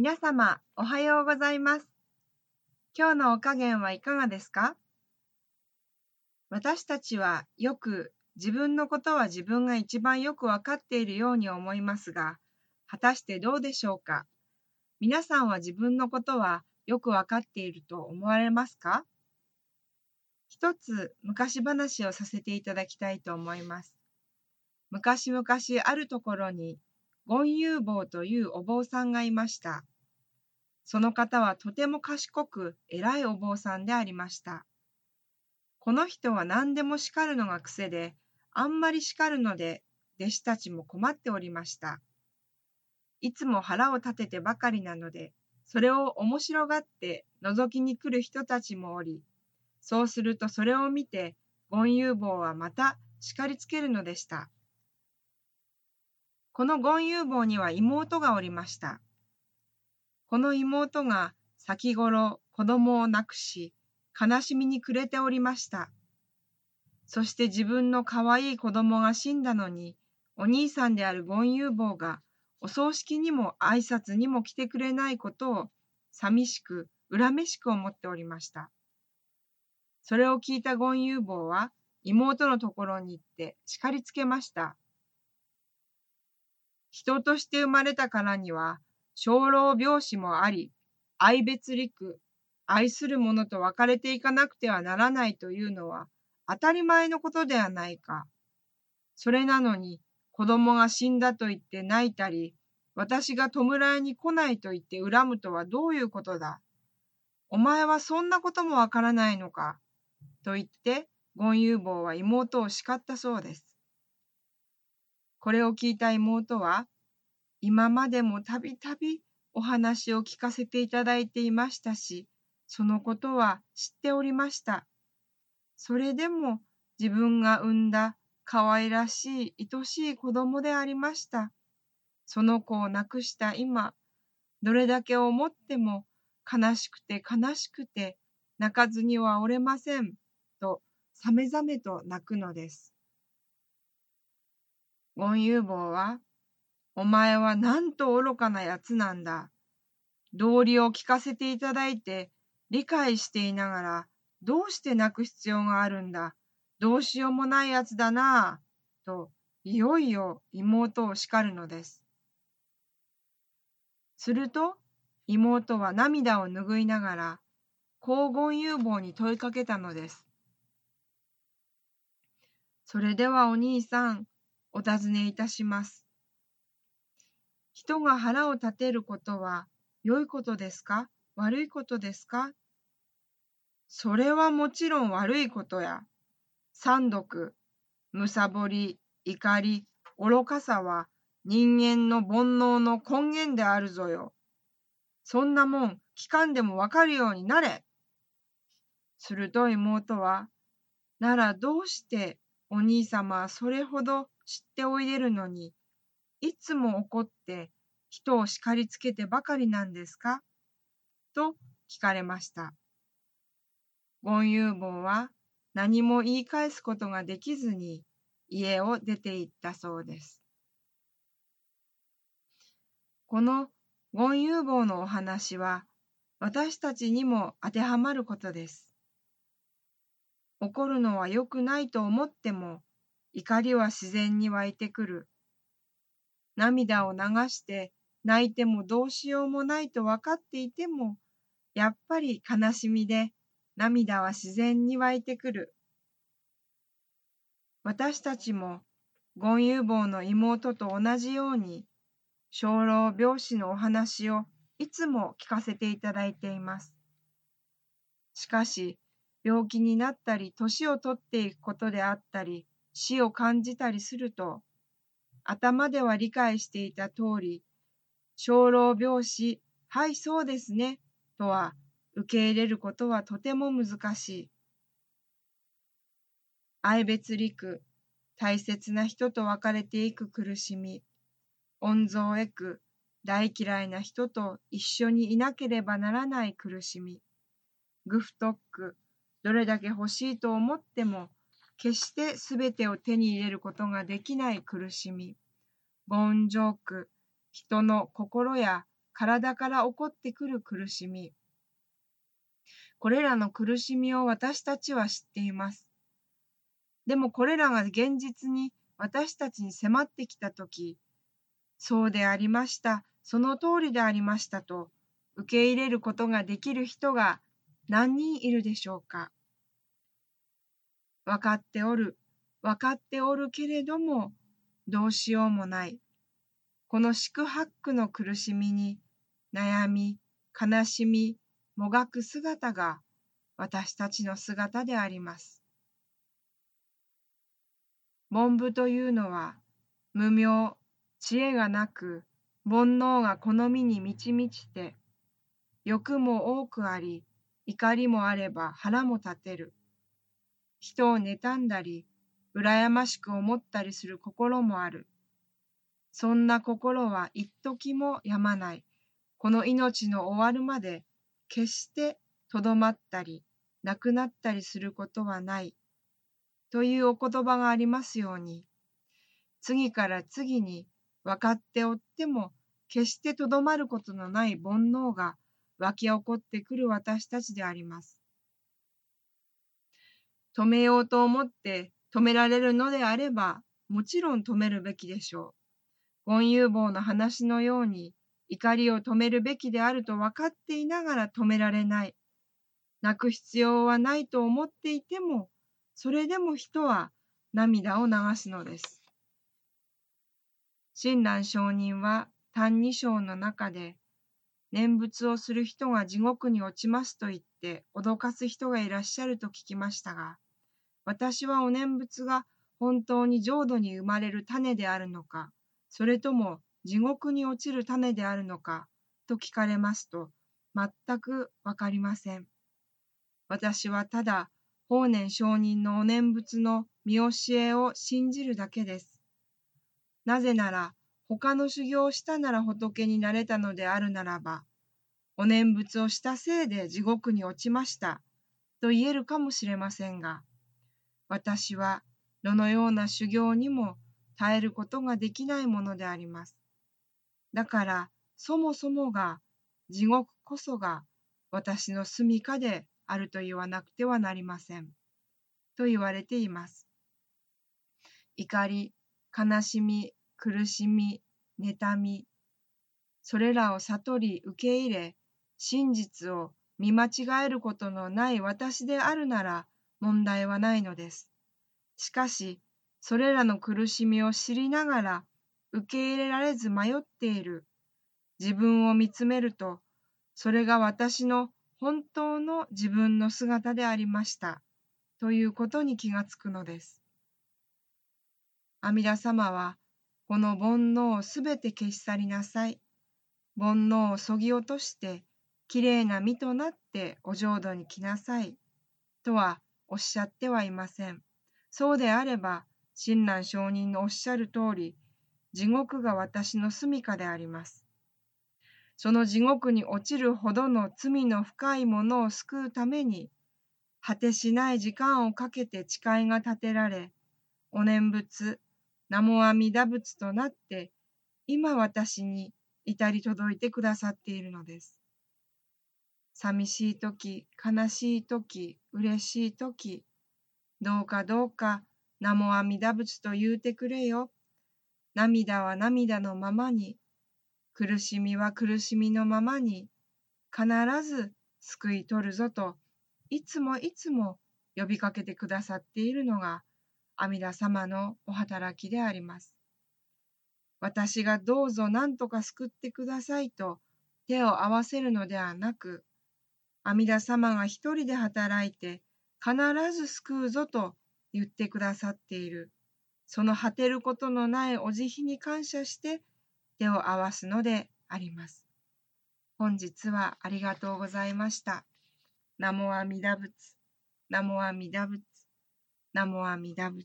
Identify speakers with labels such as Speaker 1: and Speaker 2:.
Speaker 1: 皆様、おはようございます。今日のお加減はいかがですか？私たちはよく自分のことは自分が一番よくわかっているように思いますが、果たしてどうでしょうか？皆さんは自分のことはよくわかっていると思われますか？一つ昔話をさせていただきたいと思います。昔々あるところに権有坊というお坊さんがいました。その方はとても賢く偉いお坊さんでありました。この人は何でも叱るのが癖で、あんまり叱るので弟子たちも困っておりました。いつも腹を立ててばかりなので、それを面白がって覗きに来る人たちもおり、そうするとそれを見て、権有坊はまた叱りつけるのでした。この権有坊には妹がおりました。この妹が先頃子供を亡くし、悲しみに暮れておりました。そして自分の可愛い子供が死んだのに、お兄さんである権有坊がお葬式にも挨拶にも来てくれないことを寂しく恨めしく思っておりました。それを聞いた権有坊は妹のところに行って叱りつけました。人として生まれたからには、生老病死もあり、愛別陸、愛する者と別れていかなくてはならないというのは当たり前のことではないか。それなのに、子供が死んだと言って泣いたり、私が弔いに来ないと言って恨むとはどういうことだ。お前はそんなこともわからないのか。と言って、権有坊は妹を叱ったそうです。これを聞いた妹は、今までもたびたびお話を聞かせていただいていましたし、そのことは知っておりました。それでも自分が産んだ可愛らしい愛しい子供でありました。その子を亡くした今、どれだけ思っても悲しくて悲しくて泣かずにはおれません、とさめざめと泣くのです。権有坊は、お前はなんと愚かなやつなんだ。道理を聞かせていただいて、理解していながら、どうして泣く必要があるんだ。どう。しようもないやつだなぁ。と、いよいよ妹を叱るのです。すると、妹は涙を拭いながら、黄金有望に問いかけたのです。それではお兄さん、お尋ねいたします。人が腹を立てることは良いことですか？悪いことですか？それはもちろん悪いことや。三毒、むさぼり、怒り、愚かさは人間の煩悩の根源であるぞよ。そんなもん聞かんでもわかるようになれ。すると妹は、ならどうしてお兄様はそれほど知っておいでるのに、いつも怒って人を叱りつけてばかりなんですか？と聞かれました。権有坊は何も言い返すことができずに家を出て行ったそうです。この権有坊のお話は私たちにも当てはまることです。怒るのは良くないと思っても怒りは自然に湧いてくる。涙を流して泣いてもどうしようもないと分かっていても、やっぱり悲しみで涙は自然に湧いてくる。私たちも権有坊の妹と同じように、生老病死のお話をいつも聞かせていただいています。しかし、病気になったり、年を取っていくことであったり、死を感じたりすると、頭では理解していた通り、生老病死、はいそうですね、とは受け入れることはとても難しい。愛別陸、大切な人と別れていく苦しみ、温存へく、大嫌いな人と一緒にいなければならない苦しみ、グフトック、どれだけ欲しいと思っても決してすべてを手に入れることができない苦しみ、ボンジョーク、人の心や体から起こってくる苦しみ。これらの苦しみを私たちは知っています。でもこれらが現実に私たちに迫ってきたとき、そうでありました、その通りでありましたと受け入れることができる人が何人いるでしょうか。分かっておる、分かっておるけれども、どうしようもない。この四苦八苦の苦しみに悩み、悲しみ、もがく姿が私たちの姿であります。凡夫というのは無明、知恵がなく煩悩が好みに満ち満ちて欲も多くあり怒りもあれば腹も立てる人を妬んだり羨ましく思ったりする心もある。そんな心は一時もやまない。この命の終わるまで決してとどまったりなくなったりすることはない。というお言葉がありますように次から次に分かっておっても決してとどまることのない煩悩が湧き起こってくる私たちであります。止めようと思って止められるのであればもちろん止めるべきでしょう。権有坊の話のように怒りを止めるべきであると分かっていながら止められない。泣く必要はないと思っていても、それでも人は涙を流すのです。親鸞上人は「歎異抄」の中で念仏をする人が地獄に落ちますと言って脅かす人がいらっしゃると聞きましたが私はお念仏が本当に浄土に生まれる種であるのかそれとも地獄に落ちる種であるのかと聞かれますと、全くわかりません。私はただ、法然上人のお念仏の見教えを信じるだけです。なぜなら、他の修行をしたなら仏になれたのであるならば、お念仏をしたせいで地獄に落ちましたと言えるかもしれませんが、私はどのような修行にも耐えることができないものであります。だからそもそもが地獄こそが私の住処であると言わなくてはなりません。と言われています。怒り、悲しみ、苦しみ、妬み、それらを悟り受け入れ、真実を見間違えることのない私であるなら問題はないのです。しかし、それらの苦しみを知りながら受け入れられず迷っている自分を見つめると、それが私の本当の自分の姿でありましたということに気がつくのです。阿弥陀様は、この煩悩をすべて消し去りなさい。煩悩をそぎ落として、きれいな身となってお浄土に来なさい。とはおっしゃってはいません。そうであれば、親鸞上人のおっしゃる通り、地獄が私の住処であります。その地獄に落ちるほどの罪の深いものを救うために、果てしない時間をかけて誓いが立てられ、お念仏、南無阿弥陀仏となって、今私に至り届いてくださっているのです。寂しい時、悲しい時、嬉しい時、どうかどうか南無阿弥陀仏と言うてくれよ。涙は涙のままに、苦しみは苦しみのままに、必ず救い取るぞと、いつもいつも呼びかけてくださっているのが阿弥陀様のお働きであります。私がどうぞ何とか救ってくださいと手を合わせるのではなく、阿弥陀様が一人で働いて必ず救うぞと言ってくださっている。その果てることのないお慈悲に感謝して手を合わすのであります。本日はありがとうございました。ナモアミダ仏、ナモアミダ仏、ナモアミダ仏。